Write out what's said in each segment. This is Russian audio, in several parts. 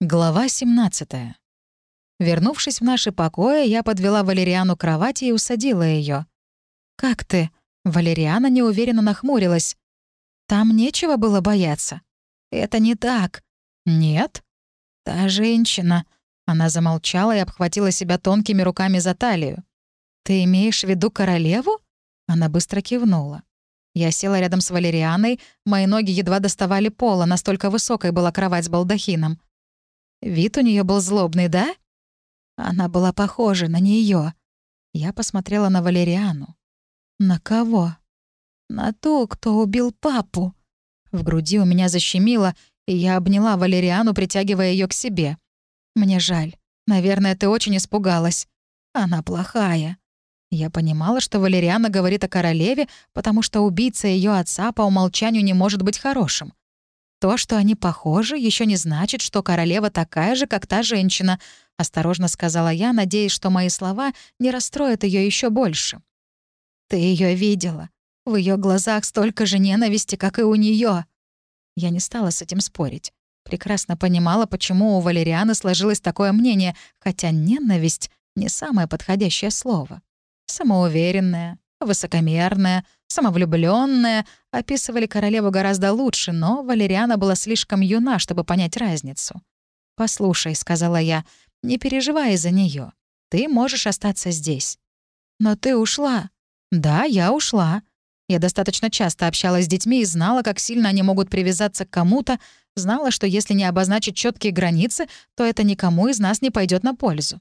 Глава 17. Вернувшись в наши покои, я подвела Валериану к кровати и усадила ее. «Как ты?» Валериана неуверенно нахмурилась. «Там нечего было бояться». «Это не так». «Нет?» «Та женщина». Она замолчала и обхватила себя тонкими руками за талию. «Ты имеешь в виду королеву?» Она быстро кивнула. Я села рядом с Валерианой, мои ноги едва доставали пола, настолько высокой была кровать с балдахином. Вид у нее был злобный, да? Она была похожа на нее. Я посмотрела на Валериану. На кого? На ту, кто убил папу. В груди у меня защемило, и я обняла Валериану, притягивая ее к себе. Мне жаль. Наверное, ты очень испугалась. Она плохая. Я понимала, что Валериана говорит о королеве, потому что убийца ее отца по умолчанию не может быть хорошим. То, что они похожи, еще не значит, что королева такая же, как та женщина, осторожно сказала я, надеясь, что мои слова не расстроят ее еще больше. Ты ее видела. В ее глазах столько же ненависти, как и у нее. Я не стала с этим спорить. Прекрасно понимала, почему у Валерианы сложилось такое мнение, хотя ненависть — не самое подходящее слово. Самоуверенная, высокомерная, самовлюбленная, описывали королеву гораздо лучше, но Валериана была слишком юна, чтобы понять разницу. «Послушай», — сказала я, — «не переживай из-за нее. Ты можешь остаться здесь». «Но ты ушла». «Да, я ушла». Я достаточно часто общалась с детьми и знала, как сильно они могут привязаться к кому-то, знала, что если не обозначить четкие границы, то это никому из нас не пойдет на пользу.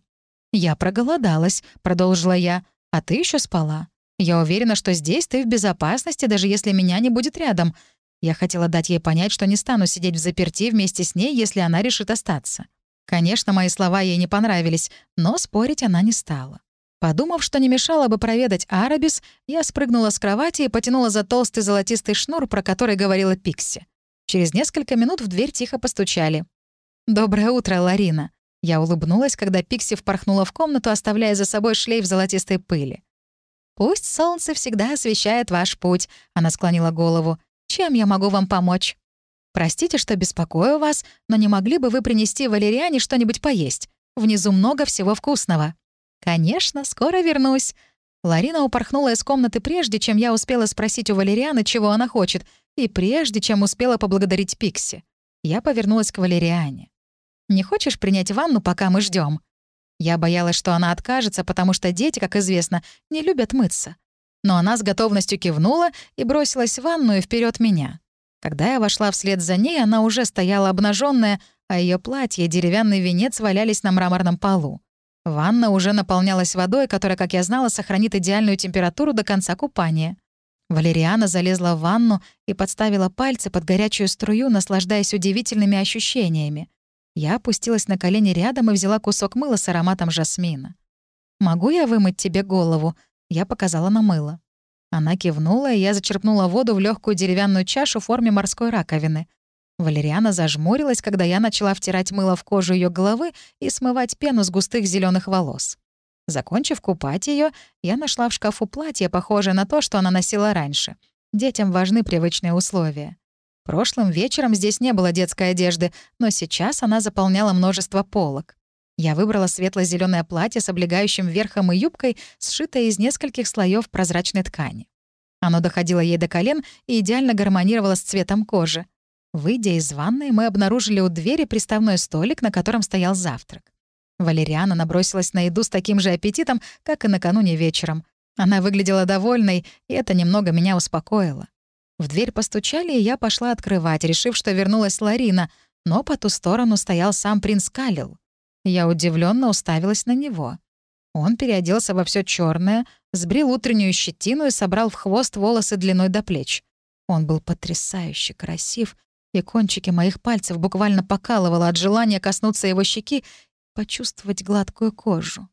«Я проголодалась», — продолжила я, — «а ты еще спала. Я уверена, что здесь ты в безопасности, даже если меня не будет рядом. Я хотела дать ей понять, что не стану сидеть в заперти вместе с ней, если она решит остаться. Конечно, мои слова ей не понравились, но спорить она не стала. Подумав, что не мешало бы проведать Арабис, я спрыгнула с кровати и потянула за толстый золотистый шнур, про который говорила Пикси. Через несколько минут в дверь тихо постучали. «Доброе утро, Ларина». Я улыбнулась, когда Пикси впорхнула в комнату, оставляя за собой шлейф золотистой пыли. «Пусть солнце всегда освещает ваш путь», — она склонила голову. «Чем я могу вам помочь?» «Простите, что беспокою вас, но не могли бы вы принести Валериане что-нибудь поесть? Внизу много всего вкусного». «Конечно, скоро вернусь». Ларина упорхнула из комнаты прежде, чем я успела спросить у Валерианы, чего она хочет, и прежде, чем успела поблагодарить Пикси. Я повернулась к Валериане. «Не хочешь принять ванну, пока мы ждем? Я боялась, что она откажется, потому что дети, как известно, не любят мыться. Но она с готовностью кивнула и бросилась в ванную вперед меня. Когда я вошла вслед за ней, она уже стояла обнаженная, а ее платье и деревянный венец валялись на мраморном полу. Ванна уже наполнялась водой, которая, как я знала, сохранит идеальную температуру до конца купания. Валериана залезла в ванну и подставила пальцы под горячую струю, наслаждаясь удивительными ощущениями. Я опустилась на колени рядом и взяла кусок мыла с ароматом жасмина. «Могу я вымыть тебе голову?» Я показала на мыло. Она кивнула, и я зачерпнула воду в легкую деревянную чашу в форме морской раковины. Валериана зажмурилась, когда я начала втирать мыло в кожу ее головы и смывать пену с густых зеленых волос. Закончив купать ее, я нашла в шкафу платье, похожее на то, что она носила раньше. Детям важны привычные условия. Прошлым вечером здесь не было детской одежды, но сейчас она заполняла множество полок. Я выбрала светло зеленое платье с облегающим верхом и юбкой, сшитое из нескольких слоев прозрачной ткани. Оно доходило ей до колен и идеально гармонировало с цветом кожи. Выйдя из ванной, мы обнаружили у двери приставной столик, на котором стоял завтрак. Валериана набросилась на еду с таким же аппетитом, как и накануне вечером. Она выглядела довольной, и это немного меня успокоило. В дверь постучали, и я пошла открывать, решив, что вернулась Ларина, но по ту сторону стоял сам принц Калил. Я удивленно уставилась на него. Он переоделся во все черное, сбрил утреннюю щетину и собрал в хвост волосы длиной до плеч. Он был потрясающе красив, и кончики моих пальцев буквально покалывало от желания коснуться его щеки, почувствовать гладкую кожу.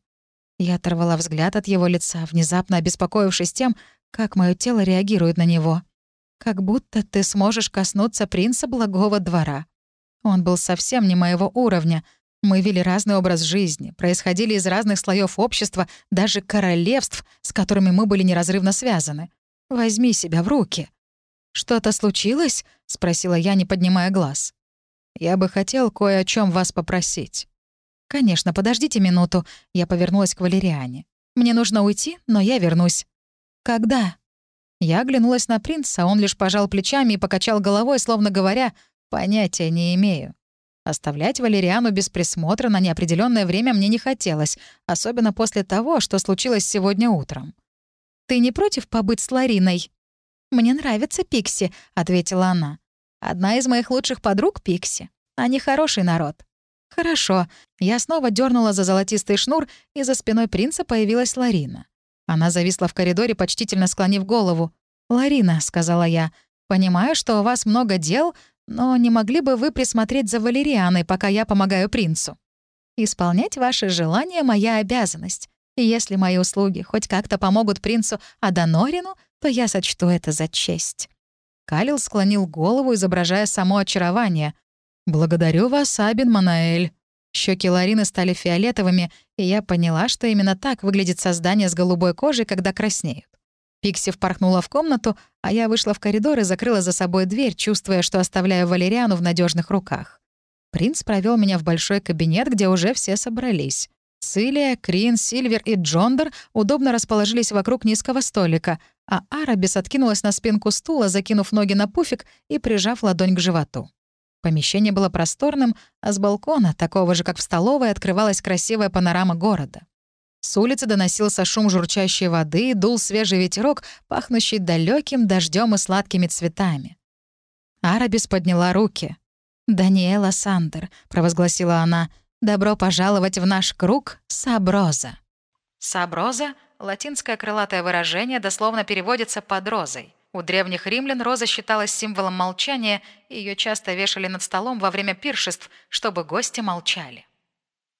Я оторвала взгляд от его лица, внезапно обеспокоившись тем, как мое тело реагирует на него. Как будто ты сможешь коснуться принца благого двора. Он был совсем не моего уровня. Мы вели разный образ жизни, происходили из разных слоев общества, даже королевств, с которыми мы были неразрывно связаны. Возьми себя в руки. «Что-то случилось?» — спросила я, не поднимая глаз. я бы хотел кое о чем вас попросить». «Конечно, подождите минуту». Я повернулась к Валериане. «Мне нужно уйти, но я вернусь». «Когда?» Я оглянулась на принца, он лишь пожал плечами и покачал головой, словно говоря, «понятия не имею». Оставлять Валериану без присмотра на неопределенное время мне не хотелось, особенно после того, что случилось сегодня утром. «Ты не против побыть с Лариной?» «Мне нравится Пикси», — ответила она. «Одна из моих лучших подруг — Пикси. Они хороший народ». «Хорошо». Я снова дернула за золотистый шнур, и за спиной принца появилась Ларина. Она зависла в коридоре, почтительно склонив голову. «Ларина», — сказала я, — «понимаю, что у вас много дел, но не могли бы вы присмотреть за Валерианой, пока я помогаю принцу? Исполнять ваши желания — моя обязанность. И если мои услуги хоть как-то помогут принцу Аданорину, то я сочту это за честь». Калил склонил голову, изображая само очарование. «Благодарю вас, Абин Манаэль». Щеки Ларины стали фиолетовыми, и я поняла, что именно так выглядит создание с голубой кожей, когда краснеют. Пикси впорхнула в комнату, а я вышла в коридор и закрыла за собой дверь, чувствуя, что оставляю Валериану в надежных руках. Принц провел меня в большой кабинет, где уже все собрались. Цилия, Крин, Сильвер и Джондер удобно расположились вокруг низкого столика, а Арабис откинулась на спинку стула, закинув ноги на пуфик и прижав ладонь к животу. Помещение было просторным, а с балкона, такого же, как в столовой, открывалась красивая панорама города. С улицы доносился шум журчащей воды, дул свежий ветерок, пахнущий далеким дождем и сладкими цветами. Арабис подняла руки. «Даниэла Сандер», — провозгласила она, — «добро пожаловать в наш круг Саброза». Саброза — латинское крылатое выражение, дословно переводится «под розой». У древних римлян роза считалась символом молчания, и ее часто вешали над столом во время пиршеств, чтобы гости молчали.